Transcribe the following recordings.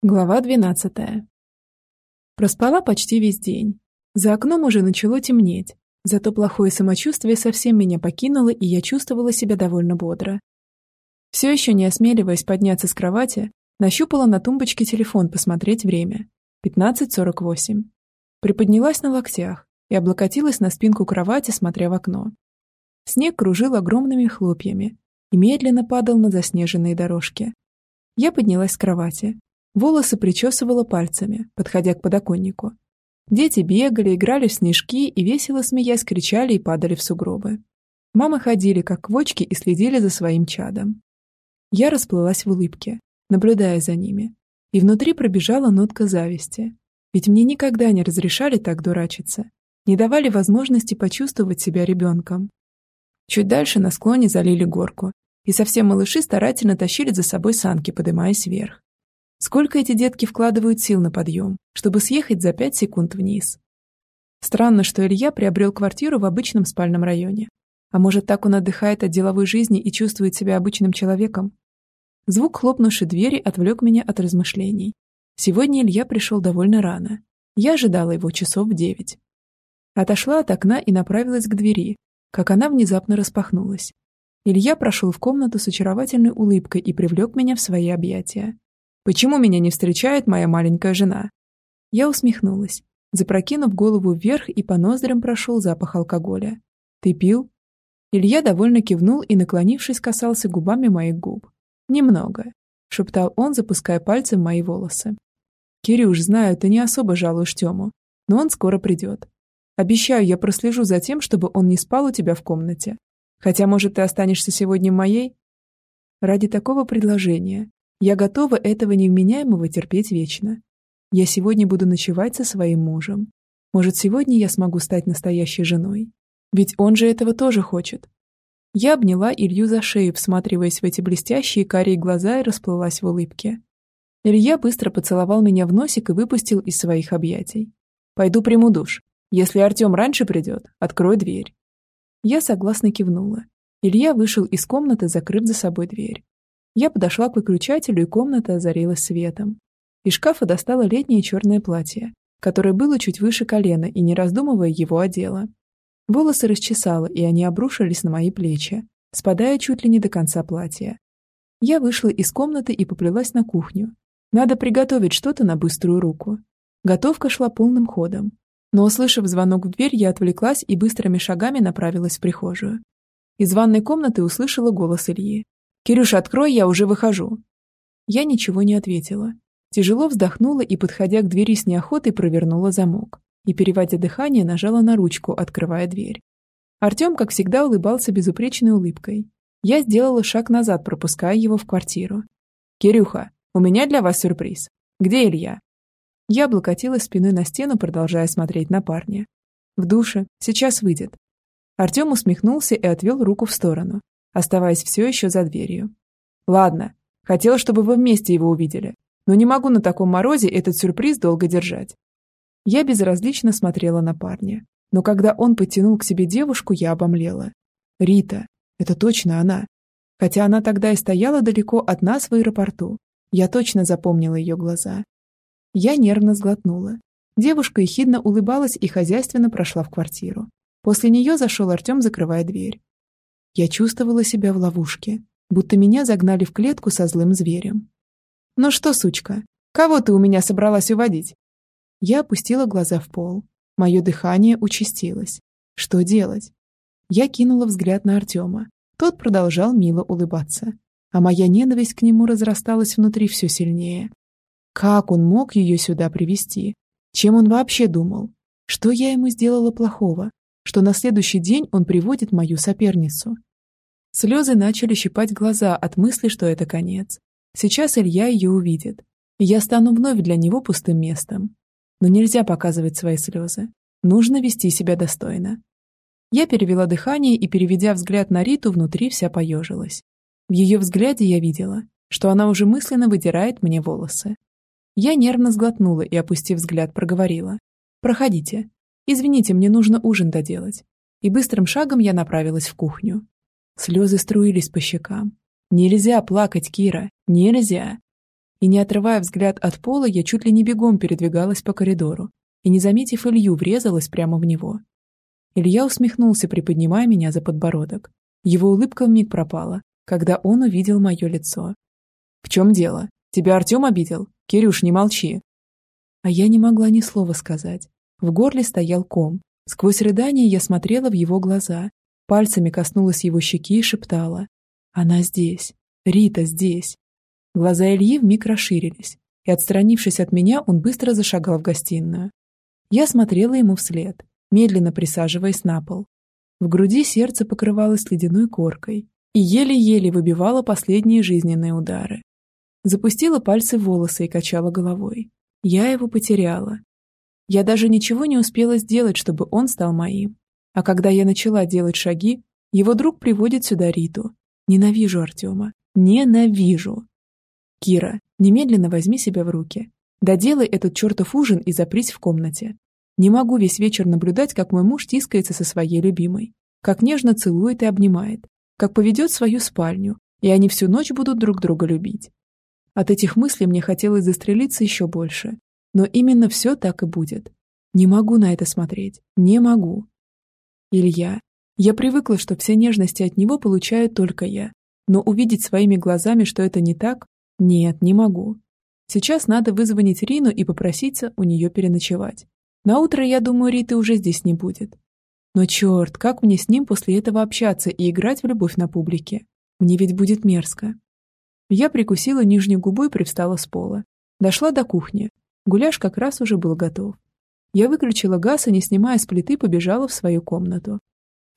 Глава 12. Проспала почти весь день. За окном уже начало темнеть, зато плохое самочувствие совсем меня покинуло, и я чувствовала себя довольно бодро. Все еще не осмеливаясь подняться с кровати, нащупала на тумбочке телефон посмотреть время. 15.48. Приподнялась на локтях и облокотилась на спинку кровати, смотря в окно. Снег кружил огромными хлопьями и медленно падал на заснеженные дорожки. Я поднялась с кровати, Волосы причесывала пальцами, подходя к подоконнику. Дети бегали, играли в снежки и, весело смеясь, кричали и падали в сугробы. Мамы ходили, как квочки, и следили за своим чадом. Я расплылась в улыбке, наблюдая за ними. И внутри пробежала нотка зависти. Ведь мне никогда не разрешали так дурачиться. Не давали возможности почувствовать себя ребенком. Чуть дальше на склоне залили горку, и совсем малыши старательно тащили за собой санки, поднимаясь вверх. Сколько эти детки вкладывают сил на подъем, чтобы съехать за пять секунд вниз. Странно, что Илья приобрел квартиру в обычном спальном районе. А может, так он отдыхает от деловой жизни и чувствует себя обычным человеком? Звук хлопнувшей двери отвлек меня от размышлений. Сегодня Илья пришел довольно рано. Я ожидала его часов в девять. Отошла от окна и направилась к двери, как она внезапно распахнулась. Илья прошел в комнату с очаровательной улыбкой и привлек меня в свои объятия. Почему меня не встречает моя маленькая жена? Я усмехнулась, запрокинув голову вверх и по ноздрям прошел запах алкоголя. Ты пил? Илья довольно кивнул и, наклонившись, касался губами моих губ. «Немного», — шептал он, запуская пальцы в мои волосы. «Кирюш, знаю, ты не особо жалуешь Тему, но он скоро придет. Обещаю, я прослежу за тем, чтобы он не спал у тебя в комнате. Хотя, может, ты останешься сегодня моей?» Ради такого предложения я готова этого невменяемого терпеть вечно. Я сегодня буду ночевать со своим мужем. Может, сегодня я смогу стать настоящей женой? Ведь он же этого тоже хочет. Я обняла Илью за шею, всматриваясь в эти блестящие карие глаза и расплылась в улыбке. Илья быстро поцеловал меня в носик и выпустил из своих объятий. «Пойду приму душ. Если Артем раньше придет, открой дверь». Я согласно кивнула. Илья вышел из комнаты, закрыв за собой дверь. Я подошла к выключателю, и комната озарилась светом. Из шкафа достала летнее черное платье, которое было чуть выше колена, и, не раздумывая, его одела. Волосы расчесала, и они обрушились на мои плечи, спадая чуть ли не до конца платья. Я вышла из комнаты и поплелась на кухню. Надо приготовить что-то на быструю руку. Готовка шла полным ходом. Но, услышав звонок в дверь, я отвлеклась и быстрыми шагами направилась в прихожую. Из ванной комнаты услышала голос Ильи. «Кирюша, открой, я уже выхожу». Я ничего не ответила. Тяжело вздохнула и, подходя к двери с неохотой, провернула замок. И, переводя дыхание, нажала на ручку, открывая дверь. Артем, как всегда, улыбался безупречной улыбкой. Я сделала шаг назад, пропуская его в квартиру. «Кирюха, у меня для вас сюрприз. Где Илья?» Я облокотилась спиной на стену, продолжая смотреть на парня. «В душе. Сейчас выйдет». Артем усмехнулся и отвел руку в сторону, оставаясь все еще за дверью. «Ладно, хотела, чтобы вы вместе его увидели, но не могу на таком морозе этот сюрприз долго держать». Я безразлично смотрела на парня, но когда он подтянул к себе девушку, я обомлела. «Рита, это точно она. Хотя она тогда и стояла далеко от нас в аэропорту. Я точно запомнила ее глаза. Я нервно сглотнула. Девушка ехидно улыбалась и хозяйственно прошла в квартиру. После нее зашел Артем, закрывая дверь. Я чувствовала себя в ловушке, будто меня загнали в клетку со злым зверем. «Ну что, сучка, кого ты у меня собралась уводить?» Я опустила глаза в пол. Мое дыхание участилось. Что делать? Я кинула взгляд на Артема. Тот продолжал мило улыбаться. А моя ненависть к нему разрасталась внутри все сильнее. Как он мог ее сюда привести? Чем он вообще думал? Что я ему сделала плохого? Что на следующий день он приводит мою соперницу? Слезы начали щипать глаза от мысли, что это конец. Сейчас Илья ее увидит, и я стану вновь для него пустым местом. Но нельзя показывать свои слезы. Нужно вести себя достойно. Я перевела дыхание и, переведя взгляд на Риту, внутри вся поежилась. В ее взгляде я видела, что она уже мысленно выдирает мне волосы. Я нервно сглотнула и, опустив взгляд, проговорила. «Проходите. Извините, мне нужно ужин доделать». И быстрым шагом я направилась в кухню. Слезы струились по щекам. Нельзя плакать, Кира, нельзя. и, не отрывая взгляд от пола, я чуть ли не бегом передвигалась по коридору и, не заметив Илью, врезалась прямо в него. Илья усмехнулся, приподнимая меня за подбородок. Его улыбка вмиг пропала, когда он увидел мое лицо. «В чем дело? Тебя Артем обидел? Кирюш, не молчи!» А я не могла ни слова сказать. В горле стоял ком. Сквозь рыдание я смотрела в его глаза, пальцами коснулась его щеки и шептала. «Она здесь. Рита здесь». Глаза Ильи вмиг расширились, и, отстранившись от меня, он быстро зашагал в гостиную. Я смотрела ему вслед, медленно присаживаясь на пол. В груди сердце покрывалось ледяной коркой и еле-еле выбивало последние жизненные удары. Запустила пальцы в волосы и качала головой. Я его потеряла. Я даже ничего не успела сделать, чтобы он стал моим. А когда я начала делать шаги, его друг приводит сюда Риту. Ненавижу Артема. Ненавижу. Кира, немедленно возьми себя в руки. Доделай этот чертов ужин и запрись в комнате. Не могу весь вечер наблюдать, как мой муж тискается со своей любимой, как нежно целует и обнимает, как поведет свою спальню, и они всю ночь будут друг друга любить. От этих мыслей мне хотелось застрелиться еще больше. Но именно все так и будет. Не могу на это смотреть. Не могу. Илья. Я привыкла, что все нежности от него получаю только я. Но увидеть своими глазами, что это не так, нет, не могу. Сейчас надо вызвонить Рину и попроситься у нее переночевать. На утро, я думаю, Риты уже здесь не будет. Но черт, как мне с ним после этого общаться и играть в любовь на публике? Мне ведь будет мерзко. Я прикусила нижнюю губу и привстала с пола. Дошла до кухни. Гуляш как раз уже был готов. Я выключила газ и, не снимая с плиты, побежала в свою комнату.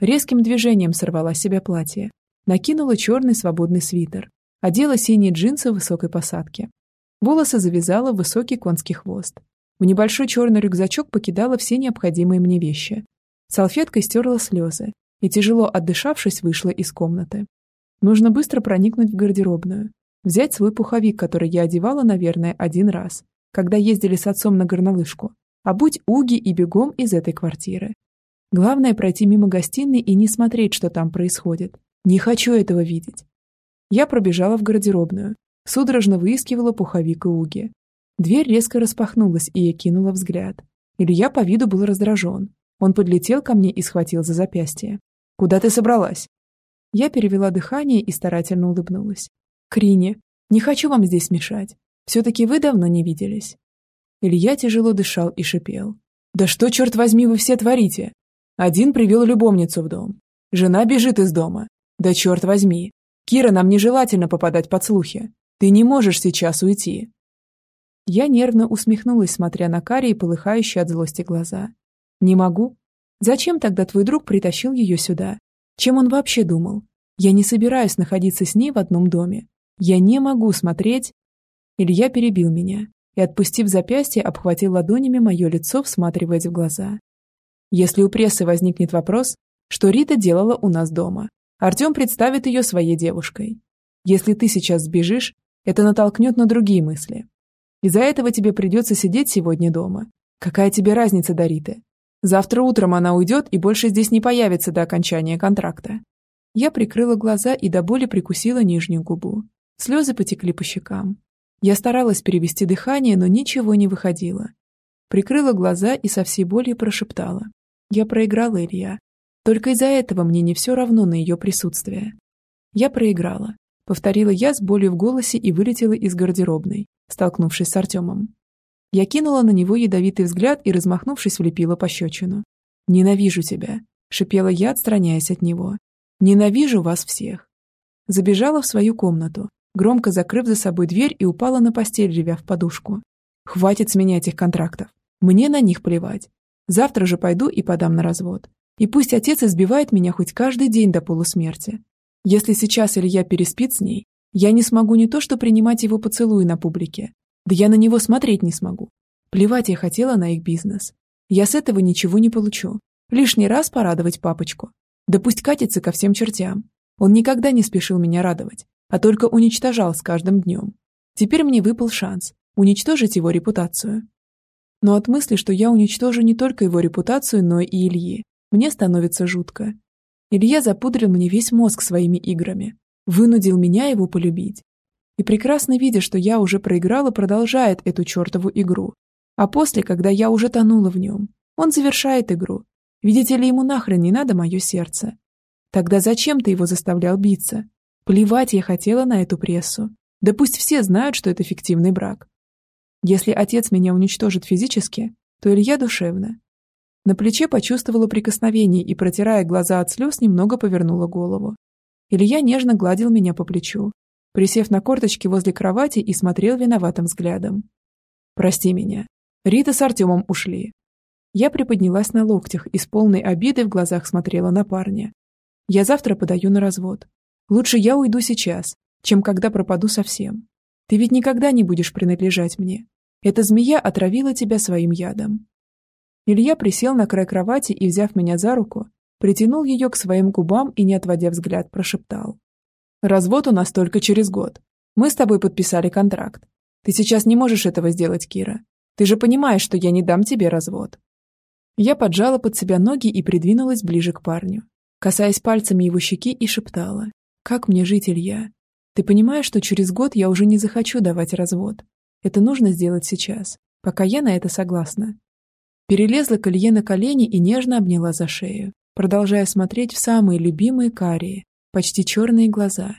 Резким движением сорвала с себя платье. Накинула черный свободный свитер. Одела синие джинсы высокой посадки. Волосы завязала в высокий конский хвост. В небольшой черный рюкзачок покидала все необходимые мне вещи. Салфеткой стерла слезы и, тяжело отдышавшись, вышла из комнаты. Нужно быстро проникнуть в гардеробную. Взять свой пуховик, который я одевала, наверное, один раз, когда ездили с отцом на горнолыжку. А будь уги и бегом из этой квартиры. Главное пройти мимо гостиной и не смотреть, что там происходит. Не хочу этого видеть. Я пробежала в гардеробную, судорожно выискивала пуховик и уги. Дверь резко распахнулась, и я кинула взгляд. Илья по виду был раздражен. Он подлетел ко мне и схватил за запястье. «Куда ты собралась?» Я перевела дыхание и старательно улыбнулась. «Крини, не хочу вам здесь мешать. Все-таки вы давно не виделись». Илья тяжело дышал и шипел. «Да что, черт возьми, вы все творите? Один привел любовницу в дом. Жена бежит из дома. Да черт возьми, Кира, нам нежелательно попадать под слухи. Ты не можешь сейчас уйти». Я нервно усмехнулась, смотря на карие, полыхающие от злости глаза. «Не могу? Зачем тогда твой друг притащил ее сюда? Чем он вообще думал? Я не собираюсь находиться с ней в одном доме. Я не могу смотреть...» Илья перебил меня и, отпустив запястье, обхватил ладонями мое лицо, всматриваясь в глаза. «Если у прессы возникнет вопрос, что Рита делала у нас дома, Артем представит ее своей девушкой. Если ты сейчас сбежишь, это натолкнет на другие мысли. Из-за этого тебе придется сидеть сегодня дома. Какая тебе разница до Риты? Завтра утром она уйдет и больше здесь не появится до окончания контракта. Я прикрыла глаза и до боли прикусила нижнюю губу. Слезы потекли по щекам. Я старалась перевести дыхание, но ничего не выходило. Прикрыла глаза и со всей болью прошептала. Я проиграла, Илья. Только из-за этого мне не все равно на ее присутствие. Я проиграла. Повторила я с болью в голосе и вылетела из гардеробной, столкнувшись с Артемом. Я кинула на него ядовитый взгляд и, размахнувшись, влепила пощечину. «Ненавижу тебя», — шипела я, отстраняясь от него. «Ненавижу вас всех». Забежала в свою комнату, громко закрыв за собой дверь и упала на постель, ревя в подушку. «Хватит с меня этих контрактов. Мне на них плевать. Завтра же пойду и подам на развод. И пусть отец избивает меня хоть каждый день до полусмерти. Если сейчас Илья переспит с ней, я не смогу не то что принимать его поцелуи на публике, да я на него смотреть не смогу. Плевать я хотела на их бизнес. Я с этого ничего не получу. Лишний раз порадовать папочку. Да пусть катится ко всем чертям. Он никогда не спешил меня радовать, а только уничтожал с каждым днем. Теперь мне выпал шанс уничтожить его репутацию. Но от мысли, что я уничтожу не только его репутацию, но и Ильи, мне становится жутко. Илья запудрил мне весь мозг своими играми, вынудил меня его полюбить. И прекрасно видя, что я уже проиграла, продолжает эту чертову игру. А после, когда я уже тонула в нем, он завершает игру. Видите ли, ему нахрен не надо мое сердце. Тогда зачем ты его заставлял биться? Плевать я хотела на эту прессу. Да пусть все знают, что это фиктивный брак. Если отец меня уничтожит физически, то Илья душевно. На плече почувствовала прикосновение и, протирая глаза от слез, немного повернула голову. Илья нежно гладил меня по плечу, присев на корточки возле кровати и смотрел виноватым взглядом. «Прости меня. Рита с Артемом ушли». Я приподнялась на локтях и с полной обидой в глазах смотрела на парня. «Я завтра подаю на развод. Лучше я уйду сейчас, чем когда пропаду совсем. Ты ведь никогда не будешь принадлежать мне. Эта змея отравила тебя своим ядом. Илья присел на край кровати и, взяв меня за руку, притянул ее к своим губам и, не отводя взгляд, прошептал. «Развод у нас только через год. Мы с тобой подписали контракт. Ты сейчас не можешь этого сделать, Кира. Ты же понимаешь, что я не дам тебе развод». Я поджала под себя ноги и придвинулась ближе к парню, касаясь пальцами его щеки и шептала. «Как мне жить, Илья? Ты понимаешь, что через год я уже не захочу давать развод. Это нужно сделать сейчас, пока я на это согласна. Перелезла к Илье на колени и нежно обняла за шею, продолжая смотреть в самые любимые карие, почти черные глаза.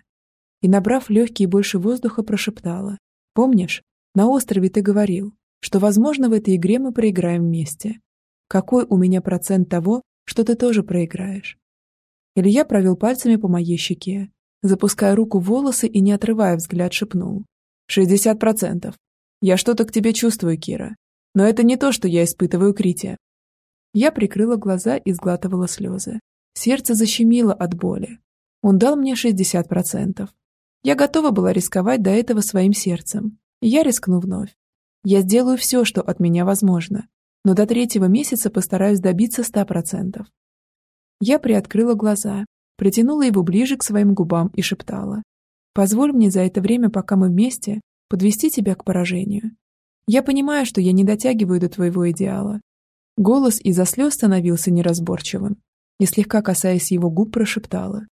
И, набрав легкие больше воздуха, прошептала. «Помнишь, на острове ты говорил, что, возможно, в этой игре мы проиграем вместе. Какой у меня процент того, что ты тоже проиграешь?» Илья провел пальцами по моей щеке, запуская руку в волосы и, не отрывая взгляд, шепнул. «Шестьдесят процентов. Я что-то к тебе чувствую, Кира. Но это не то, что я испытываю к Рите». Я прикрыла глаза и сглатывала слезы. Сердце защемило от боли. Он дал мне шестьдесят процентов. Я готова была рисковать до этого своим сердцем. Я рискну вновь. Я сделаю все, что от меня возможно. Но до третьего месяца постараюсь добиться ста процентов. Я приоткрыла глаза притянула его ближе к своим губам и шептала. «Позволь мне за это время, пока мы вместе, подвести тебя к поражению. Я понимаю, что я не дотягиваю до твоего идеала». Голос из-за слез становился неразборчивым и, слегка касаясь его губ, прошептала.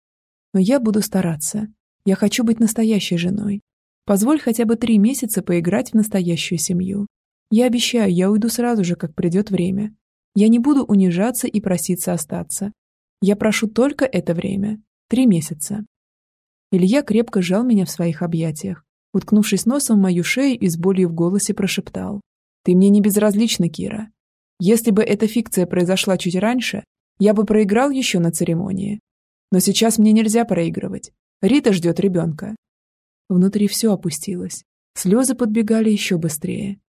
«Но я буду стараться. Я хочу быть настоящей женой. Позволь хотя бы три месяца поиграть в настоящую семью. Я обещаю, я уйду сразу же, как придет время. Я не буду унижаться и проситься остаться. Я прошу только это время. Три месяца. Илья крепко сжал меня в своих объятиях, уткнувшись носом в мою шею и с болью в голосе прошептал. «Ты мне не безразлична, Кира. Если бы эта фикция произошла чуть раньше, я бы проиграл еще на церемонии. Но сейчас мне нельзя проигрывать. Рита ждет ребенка». Внутри все опустилось. Слезы подбегали еще быстрее.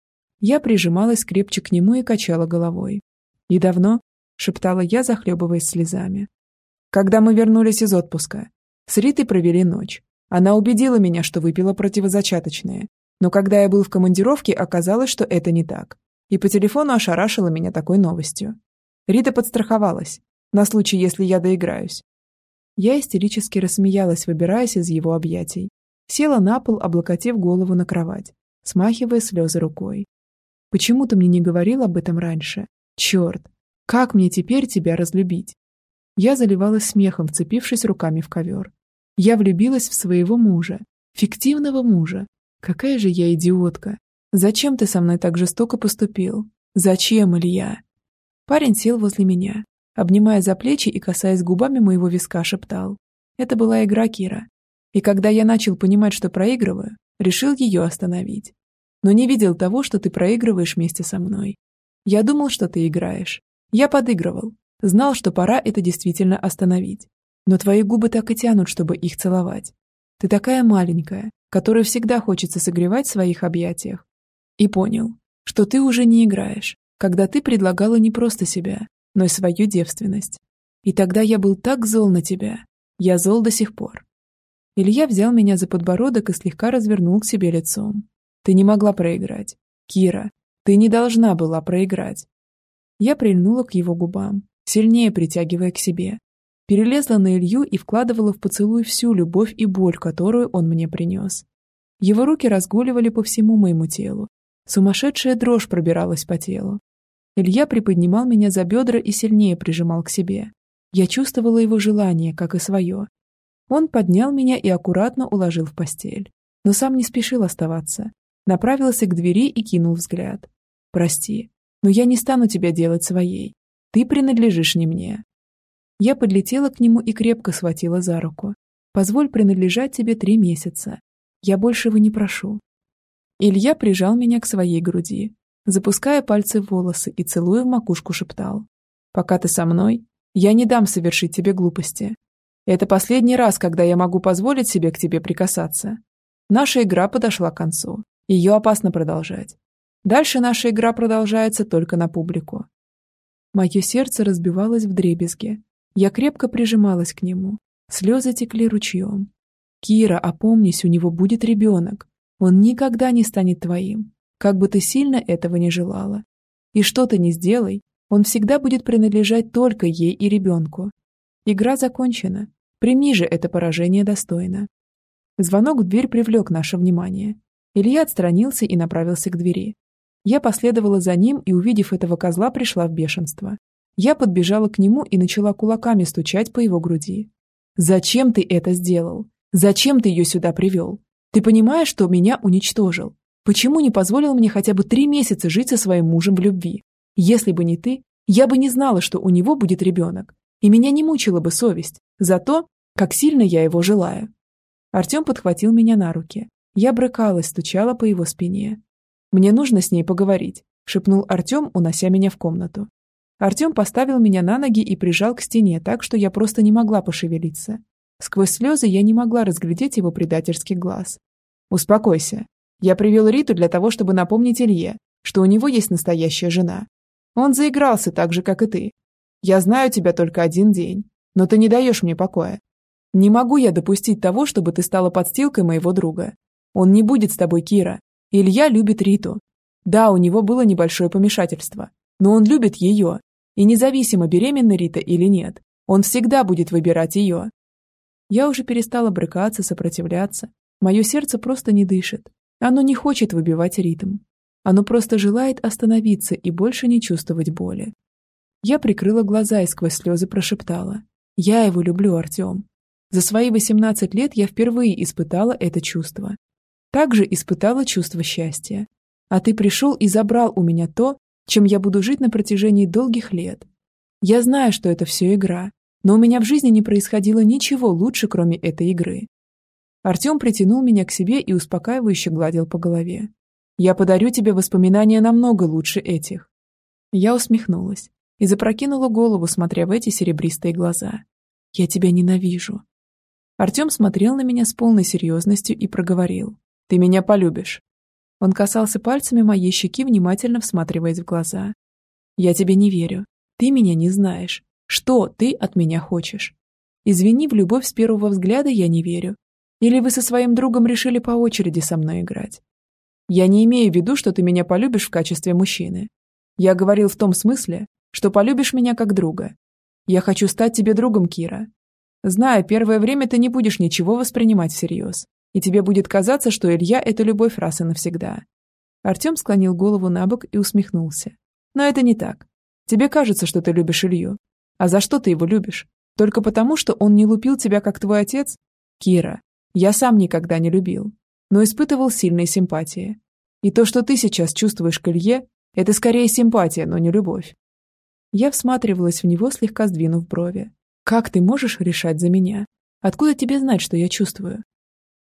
Я прижималась крепче к нему и качала головой. «И давно?» Шептала я, захлебываясь слезами. Когда мы вернулись из отпуска, с Ритой провели ночь. Она убедила меня, что выпила противозачаточные. Но когда я был в командировке, оказалось, что это не так. И по телефону ошарашила меня такой новостью. Рита подстраховалась, на случай, если я доиграюсь. Я истерически рассмеялась, выбираясь из его объятий. Села на пол, облокотив голову на кровать, смахивая слезы рукой. Почему ты мне не говорил об этом раньше? Черт, как мне теперь тебя разлюбить? Я заливалась смехом, вцепившись руками в ковер. Я влюбилась в своего мужа, фиктивного мужа. Какая же я идиотка. Зачем ты со мной так жестоко поступил? Зачем, Илья? Парень сел возле меня, обнимая за плечи и касаясь губами моего виска, шептал. Это была игра Кира. И когда я начал понимать, что проигрываю, решил ее остановить. Но не видел того, что ты проигрываешь вместе со мной. Я думал, что ты играешь. Я подыгрывал. Знал, что пора это действительно остановить. Но твои губы так и тянут, чтобы их целовать. Ты такая маленькая, которую всегда хочется согревать в своих объятиях. И понял, что ты уже не играешь, когда ты предлагала не просто себя, но и свою девственность. И тогда я был так зол на тебя. Я зол до сих пор. Илья взял меня за подбородок и слегка развернул к себе лицом. Ты не могла проиграть. Кира, ты не должна была проиграть. Я прильнула к его губам, сильнее притягивая к себе. Перелезла на Илью и вкладывала в поцелуй всю любовь и боль, которую он мне принес. Его руки разгуливали по всему моему телу. Сумасшедшая дрожь пробиралась по телу. Илья приподнимал меня за бедра и сильнее прижимал к себе. Я чувствовала его желание, как и свое. Он поднял меня и аккуратно уложил в постель. но сам не спешил оставаться. Направился к двери и кинул взгляд. «Прости, но я не стану тебя делать своей. Ты принадлежишь не мне». Я подлетела к нему и крепко схватила за руку. «Позволь принадлежать тебе три месяца. Я большего не прошу». Илья прижал меня к своей груди, запуская пальцы в волосы и целуя в макушку шептал. «Пока ты со мной, я не дам совершить тебе глупости. Это последний раз, когда я могу позволить себе к тебе прикасаться. Наша игра подошла к концу. Ее опасно продолжать. Дальше наша игра продолжается только на публику. Мое сердце разбивалось в дребезге. Я крепко прижималась к нему. Слезы текли ручьем. «Кира, опомнись, у него будет ребенок. Он никогда не станет твоим, как бы ты сильно этого не желала. И что ты ни сделай, он всегда будет принадлежать только ей и ребенку. Игра закончена. Прими же это поражение достойно. Звонок в дверь привлек наше внимание. Илья отстранился и направился к двери. Я последовала за ним и, увидев этого козла, пришла в бешенство. Я подбежала к нему и начала кулаками стучать по его груди. «Зачем ты это сделал? Зачем ты ее сюда привел? Ты понимаешь, что меня уничтожил? Почему не позволил мне хотя бы три месяца жить со своим мужем в любви? Если бы не ты, я бы не знала, что у него будет ребенок, и меня не мучила бы совесть за то, как сильно я его желаю. Артем подхватил меня на руки. Я брыкалась, стучала по его спине. «Мне нужно с ней поговорить», — шепнул Артем, унося меня в комнату. Артем поставил меня на ноги и прижал к стене так, что я просто не могла пошевелиться. Сквозь слезы я не могла разглядеть его предательский глаз. «Успокойся. Я привел Риту для того, чтобы напомнить Илье, что у него есть настоящая жена. Он заигрался так же, как и ты. Я знаю тебя только один день, но ты не даешь мне покоя. Не могу я допустить того, чтобы ты стала подстилкой моего друга. Он не будет с тобой, Кира. Илья любит Риту. Да, у него было небольшое помешательство, но он любит ее. И независимо, беременна Рита или нет, он всегда будет выбирать ее. Я уже перестала брыкаться, сопротивляться. Мое сердце просто не дышит. Оно не хочет выбивать ритм. Оно просто желает остановиться и больше не чувствовать боли. Я прикрыла глаза и сквозь слезы прошептала. «Я его люблю, Артем. За свои 18 лет я впервые испытала это чувство. Также испытала чувство счастья. А ты пришел и забрал у меня то, чем я буду жить на протяжении долгих лет. Я знаю, что это все игра, но у меня в жизни не происходило ничего лучше, кроме этой игры. Артем притянул меня к себе и успокаивающе гладил по голове. «Я подарю тебе воспоминания намного лучше этих». Я усмехнулась и запрокинула голову, смотря в эти серебристые глаза. «Я тебя ненавижу», Артем смотрел на меня с полной серьезностью и проговорил. «Ты меня полюбишь». Он касался пальцами моей щеки, внимательно всматриваясь в глаза. «Я тебе не верю. Ты меня не знаешь. Что ты от меня хочешь? Извини, в любовь с первого взгляда я не верю. Или вы со своим другом решили по очереди со мной играть? Я не имею в виду, что ты меня полюбишь в качестве мужчины. Я говорил в том смысле, что полюбишь меня как друга. Я хочу стать тебе другом, Кира, Знаю, первое время ты не будешь ничего воспринимать всерьез, и тебе будет казаться, что Илья – это любовь раз и навсегда. Артем склонил голову на бок и усмехнулся. Но это не так. Тебе кажется, что ты любишь Илью. А за что ты его любишь? Только потому, что он не лупил тебя, как твой отец? Кира, я сам никогда не любил, но испытывал сильные симпатии. И то, что ты сейчас чувствуешь к Илье, это скорее симпатия, но не любовь. Я всматривалась в него, слегка сдвинув брови. Как ты можешь решать за меня? Откуда тебе знать, что я чувствую?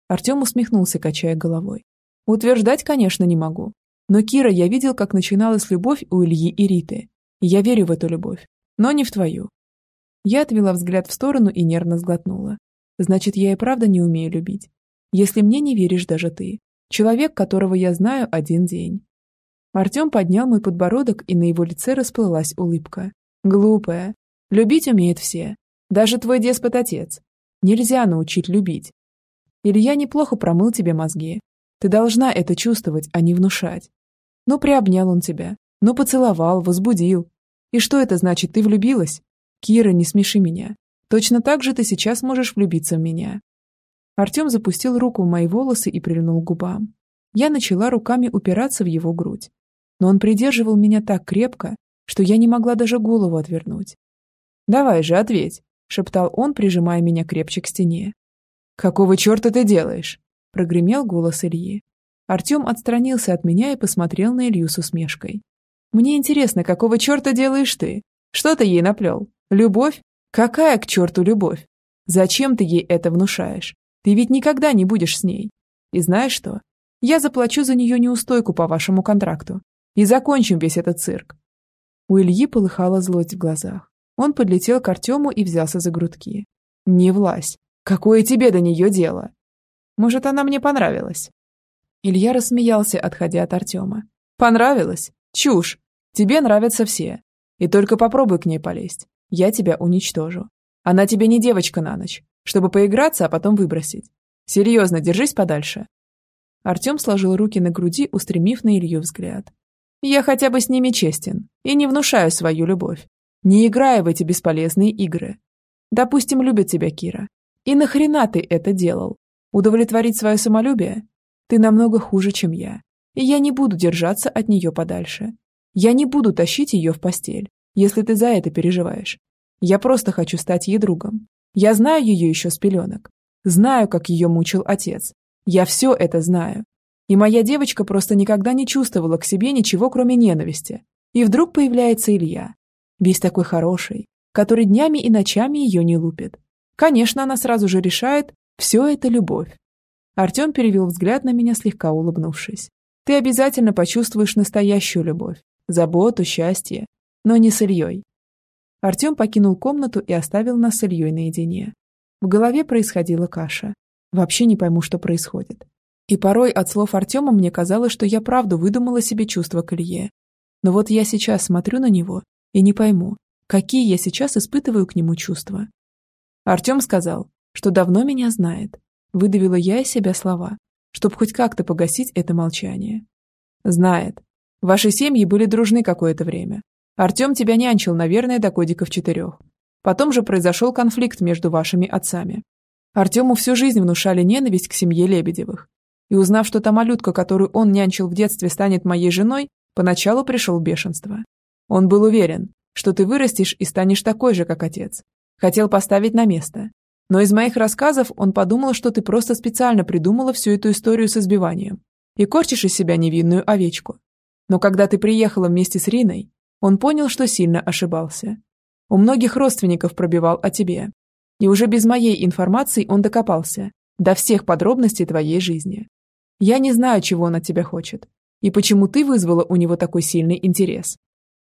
Артем усмехнулся, качая головой. Утверждать, конечно, не могу. Но, Кира, я видел, как начиналась любовь у Ильи и Риты. Я верю в эту любовь, но не в твою. Я отвела взгляд в сторону и нервно сглотнула. Значит, я и правда не умею любить. Если мне не веришь даже ты. Человек, которого я знаю один день. Артем поднял мой подбородок, и на его лице расплылась улыбка. Глупая. Любить умеют все. Даже твой деспот-отец. Нельзя научить любить. Илья неплохо промыл тебе мозги. Ты должна это чувствовать, а не внушать. Ну, приобнял он тебя. Ну, поцеловал, возбудил. И что это значит, ты влюбилась? Кира, не смеши меня. Точно так же ты сейчас можешь влюбиться в меня. Артем запустил руку в мои волосы и прильнул к губам. Я начала руками упираться в его грудь. Но он придерживал меня так крепко, что я не могла даже голову отвернуть. «Давай же, ответь. — шептал он, прижимая меня крепче к стене. «Какого черта ты делаешь? – прогремел голос Ильи. Артем отстранился от меня и посмотрел на Илью с усмешкой. «Мне интересно, какого черта делаешь ты? Что ты ей наплел? Любовь? Какая к черту любовь? Зачем ты ей это внушаешь? Ты ведь никогда не будешь с ней. И знаешь что? Я заплачу за нее неустойку по вашему контракту. И закончим весь этот цирк». У Ильи полыхала злость в глазах. Он подлетел к Артему и взялся за грудки. «Не власть. Какое тебе до нее дело? Может, она мне понравилась?» Илья рассмеялся, отходя от Артема. «Понравилось? Чушь! Тебе нравятся все. И только попробуй к ней полезть. Я тебя уничтожу. Она тебе не девочка на ночь, чтобы поиграться, а потом выбросить. Серьезно, держись подальше». Артем сложил руки на груди, устремив на Илью взгляд. «Я хотя бы с ними честен и не внушаю свою любовь. Не играя в эти бесполезные игры. Допустим, любит тебя Кира. И нахрена ты это делал? Удовлетворить свое самолюбие? Ты намного хуже, чем я. И я не буду держаться от нее подальше. Я не буду тащить ее в постель, если ты за это переживаешь. Я просто хочу стать ей другом. Я знаю ее еще с пеленок. Знаю, как ее мучил отец. Я все это знаю. И моя девочка просто никогда не чувствовала к себе ничего, кроме ненависти. И вдруг появляется Илья. Весь такой хороший, который днями и ночами ее не лупит. Конечно, она сразу же решает, все это любовь. Артем перевел взгляд на меня, слегка улыбнувшись. «Ты обязательно почувствуешь настоящую любовь, заботу, счастье, но не с Ильей». Артем покинул комнату и оставил нас с Ильей наедине. В голове происходила каша. Вообще не пойму, что происходит. И порой от слов Артема мне казалось, что я правду выдумала себе чувства к Илье. Но вот я сейчас смотрю на него и не пойму, какие я сейчас испытываю к нему чувства. Артем сказал, что давно меня знает, Выдавила я из себя слова, чтобы хоть как-то погасить это молчание. Знает. Ваши семьи были дружны какое-то время. Артем тебя нянчил, наверное, до годиков четырех. Потом же произошел конфликт между вашими отцами. Артему всю жизнь внушали ненависть к семье Лебедевых. И узнав, что та малютка, которую он нянчил в детстве, станет моей женой, поначалу пришел бешенство. Он был уверен, что ты вырастешь и станешь такой же, как отец. Хотел поставить на место. Но из моих рассказов он подумал, что ты просто специально придумала всю эту историю с избиванием и корчишь из себя невинную овечку. Но когда ты приехала вместе с Риной, он понял, что сильно ошибался. У многих родственников пробивал о тебе. И уже без моей информации он докопался до всех подробностей твоей жизни. Я не знаю, чего он от тебя хочет, и почему ты вызвала у него такой сильный интерес.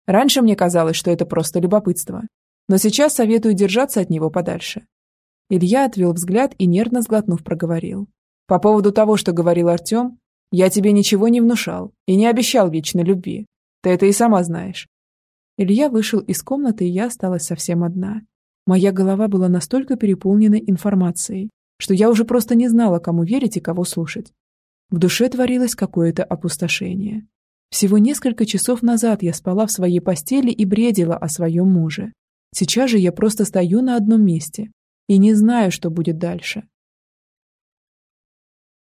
Раньше мне казалось, что это просто любопытство, но сейчас советую держаться от него подальше. Илья отвел взгляд и, нервно сглотнув, проговорил. «По поводу того, что говорил Артем, я тебе ничего не внушал и не обещал вечной любви. Ты это и сама знаешь». Илья вышел из комнаты, и я осталась совсем одна. Моя голова была настолько переполнена информацией, что я уже просто не знала, кому верить и кого слушать. В душе творилось какое-то опустошение. Всего несколько часов назад я спала в своей постели и бредила о своем муже. Сейчас же я просто стою на одном месте, и не знаю, что будет дальше.